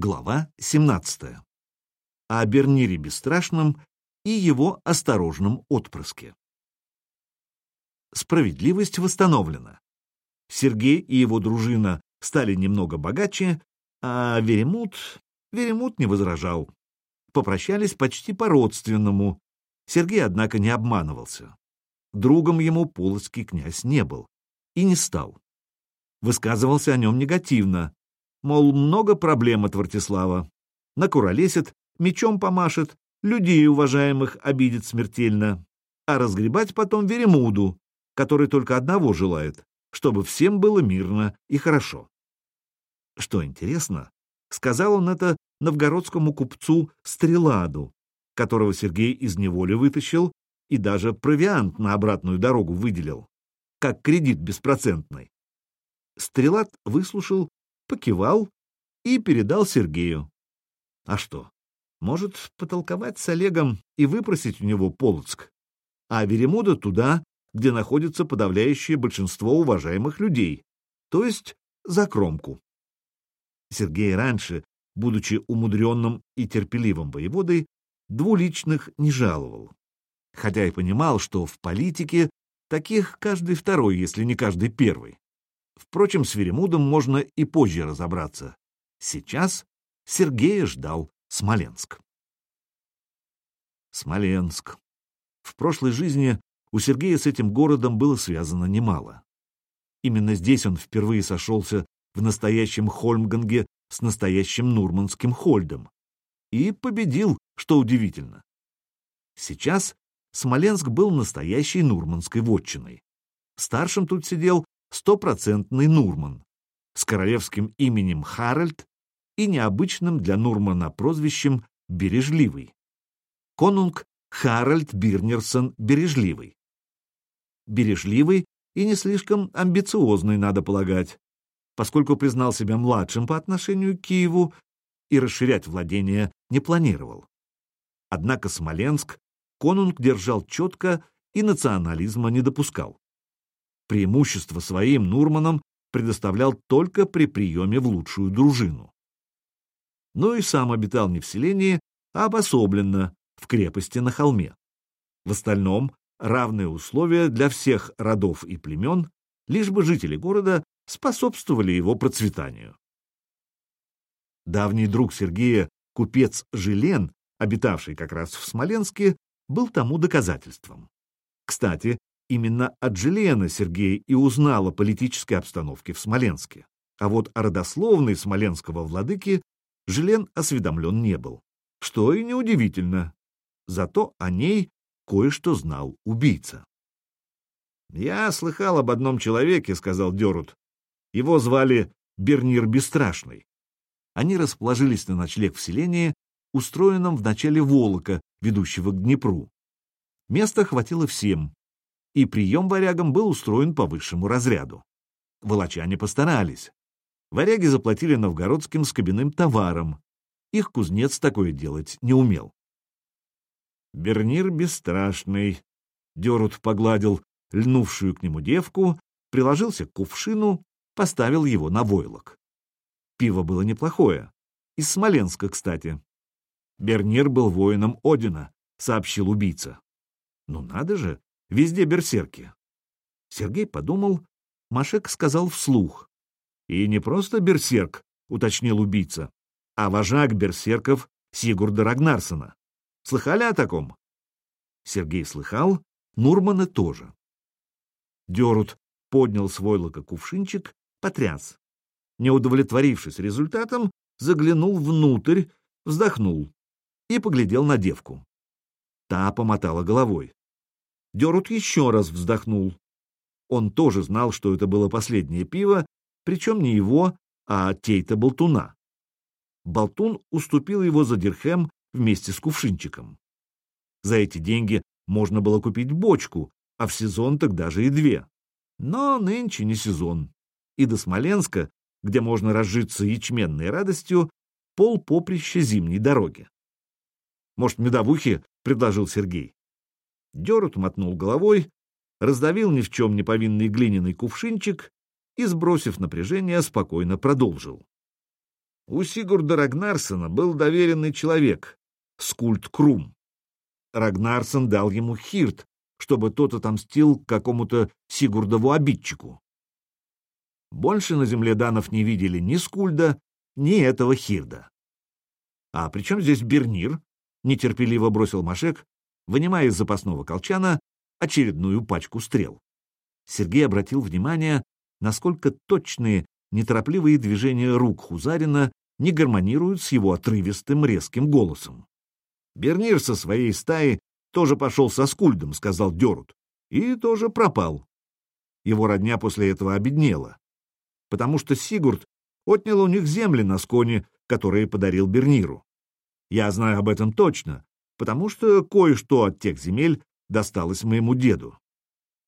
Глава 17. О Бернире Бесстрашном и его осторожном отпрыске. Справедливость восстановлена. Сергей и его дружина стали немного богаче, а Веремут... Веремут не возражал. Попрощались почти по-родственному. Сергей, однако, не обманывался. Другом ему полоцкий князь не был и не стал. Высказывался о нем негативно, мол, много проблем от Вартислава. Накуролесит, мечом помашет, людей уважаемых обидит смертельно, а разгребать потом Веремуду, который только одного желает, чтобы всем было мирно и хорошо. Что интересно, сказал он это новгородскому купцу Стреладу, которого Сергей из неволи вытащил и даже провиант на обратную дорогу выделил, как кредит беспроцентный. Стрелат выслушал, покивал и передал Сергею. А что, может потолковать с Олегом и выпросить у него Полоцк, а Веремуда туда, где находится подавляющее большинство уважаемых людей, то есть за кромку. Сергей раньше, будучи умудренным и терпеливым воеводой, двуличных не жаловал, хотя и понимал, что в политике таких каждый второй, если не каждый первый. Впрочем, с Веремудом можно и позже разобраться. Сейчас Сергея ждал Смоленск. Смоленск. В прошлой жизни у Сергея с этим городом было связано немало. Именно здесь он впервые сошелся в настоящем Хольмганге с настоящим нурманским Хольдом. И победил, что удивительно. Сейчас Смоленск был настоящей нурманской вотчиной. Старшим тут сидел стопроцентный Нурман с королевским именем Харальд и необычным для Нурмана прозвищем Бережливый. Конунг Харальд Бирнерсон Бережливый. Бережливый и не слишком амбициозный, надо полагать, поскольку признал себя младшим по отношению к Киеву и расширять владения не планировал. Однако Смоленск конунг держал четко и национализма не допускал. Преимущество своим Нурманам предоставлял только при приеме в лучшую дружину. Но и сам обитал не в селении, а обособленно, в крепости на холме. В остальном равные условия для всех родов и племен, лишь бы жители города способствовали его процветанию. Давний друг Сергея, купец Желен, обитавший как раз в Смоленске, был тому доказательством. Кстати, именно от Желена Сергей и узнал о политической обстановке в Смоленске, а вот о родословной смоленского владыки Желен осведомлен не был, что и неудивительно. Зато о ней кое-что знал убийца. «Я слыхал об одном человеке», — сказал Дерут. «Его звали Бернир Бесстрашный». Они расположились на ночлег в селении, устроенном в начале Волока, ведущего к Днепру. Места хватило всем, и прием варягам был устроен по высшему разряду. Волочане постарались. Варяги заплатили новгородским скобяным товаром. Их кузнец такое делать не умел. Бернир бесстрашный. Дерут погладил льнувшую к нему девку, приложился к кувшину, поставил его на войлок. Пиво было неплохое. Из Смоленска, кстати. Бернир был воином Одина, сообщил убийца. Ну надо же, везде берсерки. Сергей подумал, Машек сказал вслух. И не просто берсерк, уточнил убийца, а вожак берсерков Сигурда Рагнарсона. Слыхали о таком? Сергей слыхал, Нурманы тоже. Дерут поднял свой кувшинчик, потряс. Не удовлетворившись результатом, заглянул внутрь, вздохнул и поглядел на девку. Та помотала головой. Дерут еще раз вздохнул. Он тоже знал, что это было последнее пиво, причем не его, а Тейта Болтуна. Болтун уступил его за дирхем вместе с кувшинчиком. За эти деньги можно было купить бочку, а в сезон тогда же и две. Но нынче не сезон. И до Смоленска, где можно разжиться ячменной радостью, пол поприща зимней дороги. «Может, медовухи?» — предложил Сергей. Дерут мотнул головой, раздавил ни в чем не повинный глиняный кувшинчик и, сбросив напряжение, спокойно продолжил. У Сигурда Рагнарсона был доверенный человек, Скульт Крум. Рагнарсон дал ему хирт, чтобы тот отомстил какому-то Сигурдову обидчику. Больше на земле данов не видели ни Скульда, ни этого Хирда. — А при чем здесь Бернир? — нетерпеливо бросил Машек, вынимая из запасного колчана очередную пачку стрел. Сергей обратил внимание, насколько точные, неторопливые движения рук Хузарина не гармонируют с его отрывистым резким голосом. Бернир со своей стаи тоже пошел со Скульдом, — сказал Дерут, — и тоже пропал. Его родня после этого обеднела, потому что Сигурд отнял у них земли на Сконе, которые подарил Берниру. Я знаю об этом точно, потому что кое-что от тех земель досталось моему деду.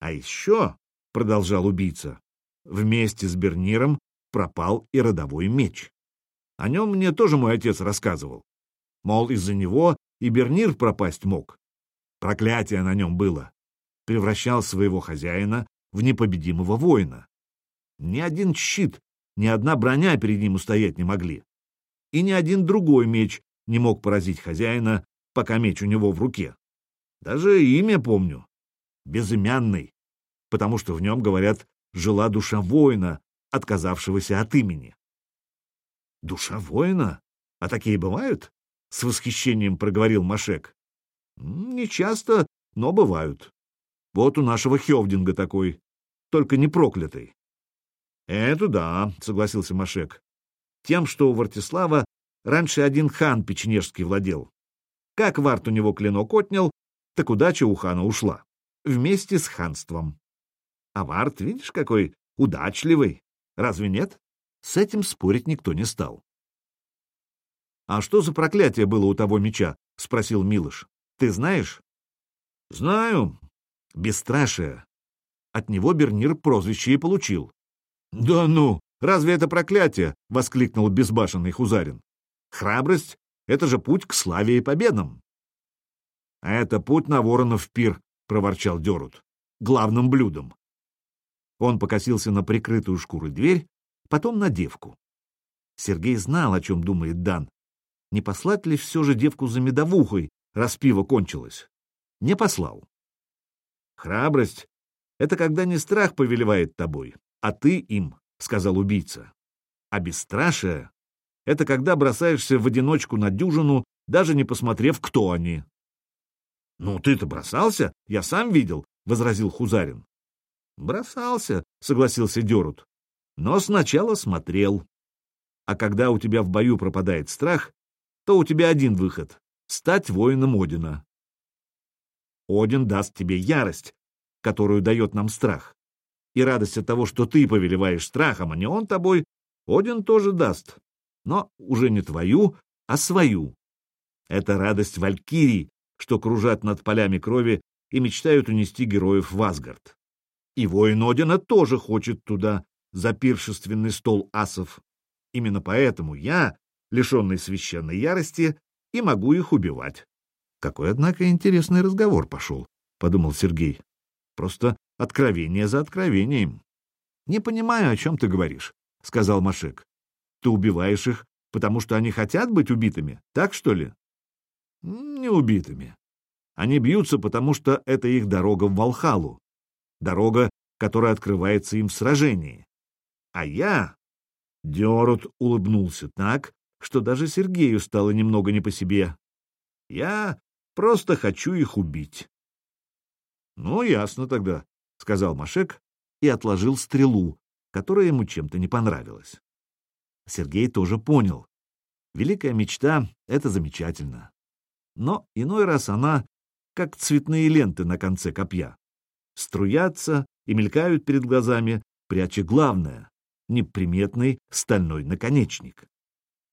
А еще, — продолжал убийца, — вместе с Берниром пропал и родовой меч. О нем мне тоже мой отец рассказывал. Мол, из-за него и Бернир пропасть мог. Проклятие на нем было. Превращал своего хозяина в непобедимого воина. Ни один щит, ни одна броня перед ним устоять не могли. И ни один другой меч не мог поразить хозяина, пока меч у него в руке. Даже имя помню. Безымянный, потому что в нем, говорят, жила душа воина, отказавшегося от имени. Душа воина? А такие бывают? С восхищением проговорил Машек. Не часто, но бывают. Вот у нашего Хевдинга такой, только не проклятый. Это да, согласился Машек. Тем, что у Вартислава раньше один хан печенежский владел. Как Варт у него клинок отнял, так удача у хана ушла. Вместе с ханством. А Варт, видишь, какой удачливый. Разве нет? С этим спорить никто не стал. — А что за проклятие было у того меча? — спросил Милыш. — Ты знаешь? — Знаю. Бесстрашие. От него Бернир прозвище и получил. — Да ну! Разве это проклятие? — воскликнул безбашенный Хузарин. — Храбрость — это же путь к славе и победам. — А это путь на воронов пир, — проворчал Дерут. — Главным блюдом. Он покосился на прикрытую шкурой дверь, потом на девку. Сергей знал, о чем думает Дан. Не послать ли все же девку за медовухой, раз пиво кончилось? Не послал. Храбрость — это когда не страх повелевает тобой, а ты им, — сказал убийца. А бесстрашие — это когда бросаешься в одиночку на дюжину, даже не посмотрев, кто они. — Ну, ты-то бросался, я сам видел, — возразил Хузарин. — Бросался, — согласился Дерут но сначала смотрел. А когда у тебя в бою пропадает страх, то у тебя один выход — стать воином Одина. Один даст тебе ярость, которую дает нам страх. И радость от того, что ты повелеваешь страхом, а не он тобой, Один тоже даст, но уже не твою, а свою. Это радость валькирий, что кружат над полями крови и мечтают унести героев в Асгард. И воин Одина тоже хочет туда, за пиршественный стол асов. Именно поэтому я, лишенный священной ярости, и могу их убивать. Какой, однако, интересный разговор пошел, — подумал Сергей. Просто откровение за откровением. — Не понимаю, о чем ты говоришь, — сказал Машек. — Ты убиваешь их, потому что они хотят быть убитыми, так что ли? — Не убитыми. Они бьются, потому что это их дорога в Валхалу. Дорога, которая открывается им в сражении. А я... Дерут улыбнулся так, что даже Сергею стало немного не по себе. Я просто хочу их убить. — Ну, ясно тогда, — сказал Машек и отложил стрелу, которая ему чем-то не понравилась. Сергей тоже понял. Великая мечта — это замечательно. Но иной раз она как цветные ленты на конце копья. Струятся и мелькают перед глазами, пряча главное неприметный стальной наконечник.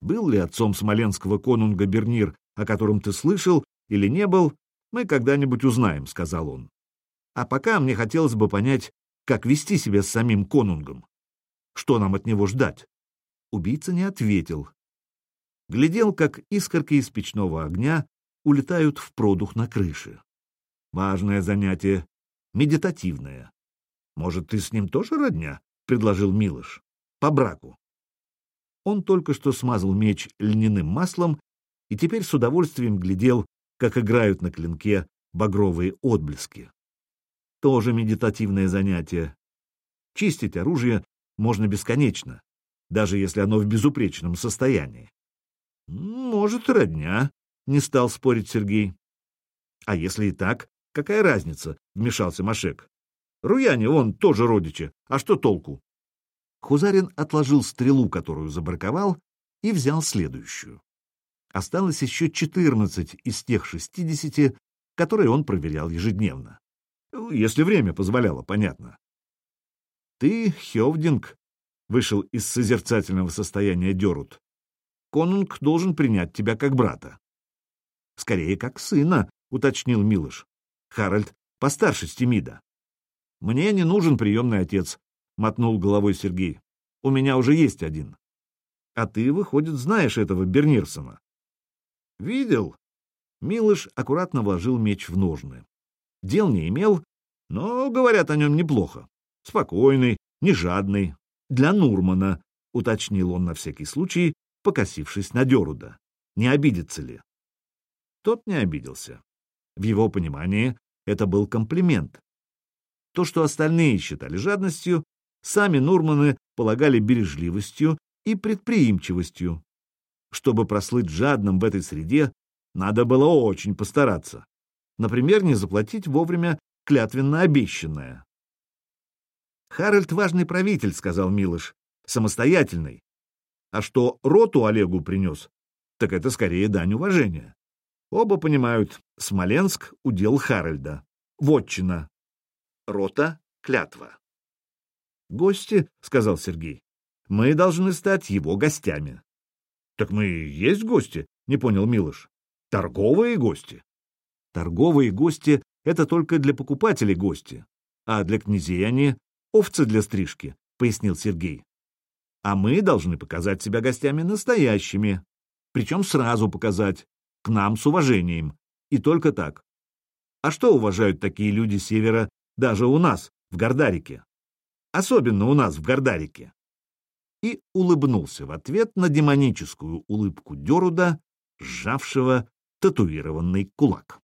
Был ли отцом смоленского конунга Бернир, о котором ты слышал или не был, мы когда-нибудь узнаем, — сказал он. А пока мне хотелось бы понять, как вести себя с самим конунгом. Что нам от него ждать? Убийца не ответил. Глядел, как искорки из печного огня улетают в продух на крыше. Важное занятие, медитативное. Может, ты с ним тоже родня? предложил Милош. По браку. Он только что смазал меч льняным маслом и теперь с удовольствием глядел, как играют на клинке багровые отблески. Тоже медитативное занятие. Чистить оружие можно бесконечно, даже если оно в безупречном состоянии. Может, родня, не стал спорить Сергей. А если и так, какая разница, вмешался Машек. Руяне, он тоже родичи, а что толку? Хузарин отложил стрелу, которую забраковал, и взял следующую. Осталось еще четырнадцать из тех шестидесяти, которые он проверял ежедневно. Если время позволяло, понятно. Ты, Хевдинг, вышел из созерцательного состояния Дерут. Конунг должен принять тебя как брата. Скорее, как сына, уточнил Милыш. Харальд постарше Стемида. Мне не нужен приемный отец, мотнул головой Сергей. У меня уже есть один. А ты, выходит, знаешь этого Бернирсона. Видел? Милыш аккуратно вложил меч в ножны. Дел не имел, но говорят о нем неплохо. Спокойный, не жадный. Для Нурмана, уточнил он на всякий случай, покосившись на Деруда. Не обидится ли? Тот не обиделся. В его понимании это был комплимент. То, что остальные считали жадностью, сами Нурманы полагали бережливостью и предприимчивостью. Чтобы прослыть жадным в этой среде, надо было очень постараться. Например, не заплатить вовремя клятвенно обещанное. «Харальд важный правитель», — сказал Милыш, — «самостоятельный. А что роту Олегу принес, так это скорее дань уважения. Оба понимают, Смоленск — удел Харальда. Вотчина. Рота — клятва. «Гости», — сказал Сергей, — «мы должны стать его гостями». «Так мы и есть гости», — не понял Милош. «Торговые гости». «Торговые гости — это только для покупателей гости, а для князей они — овцы для стрижки», — пояснил Сергей. «А мы должны показать себя гостями настоящими, причем сразу показать, к нам с уважением, и только так. А что уважают такие люди севера даже у нас, в Гордарике? Особенно у нас, в Гордарике. И улыбнулся в ответ на демоническую улыбку Деруда, сжавшего татуированный кулак.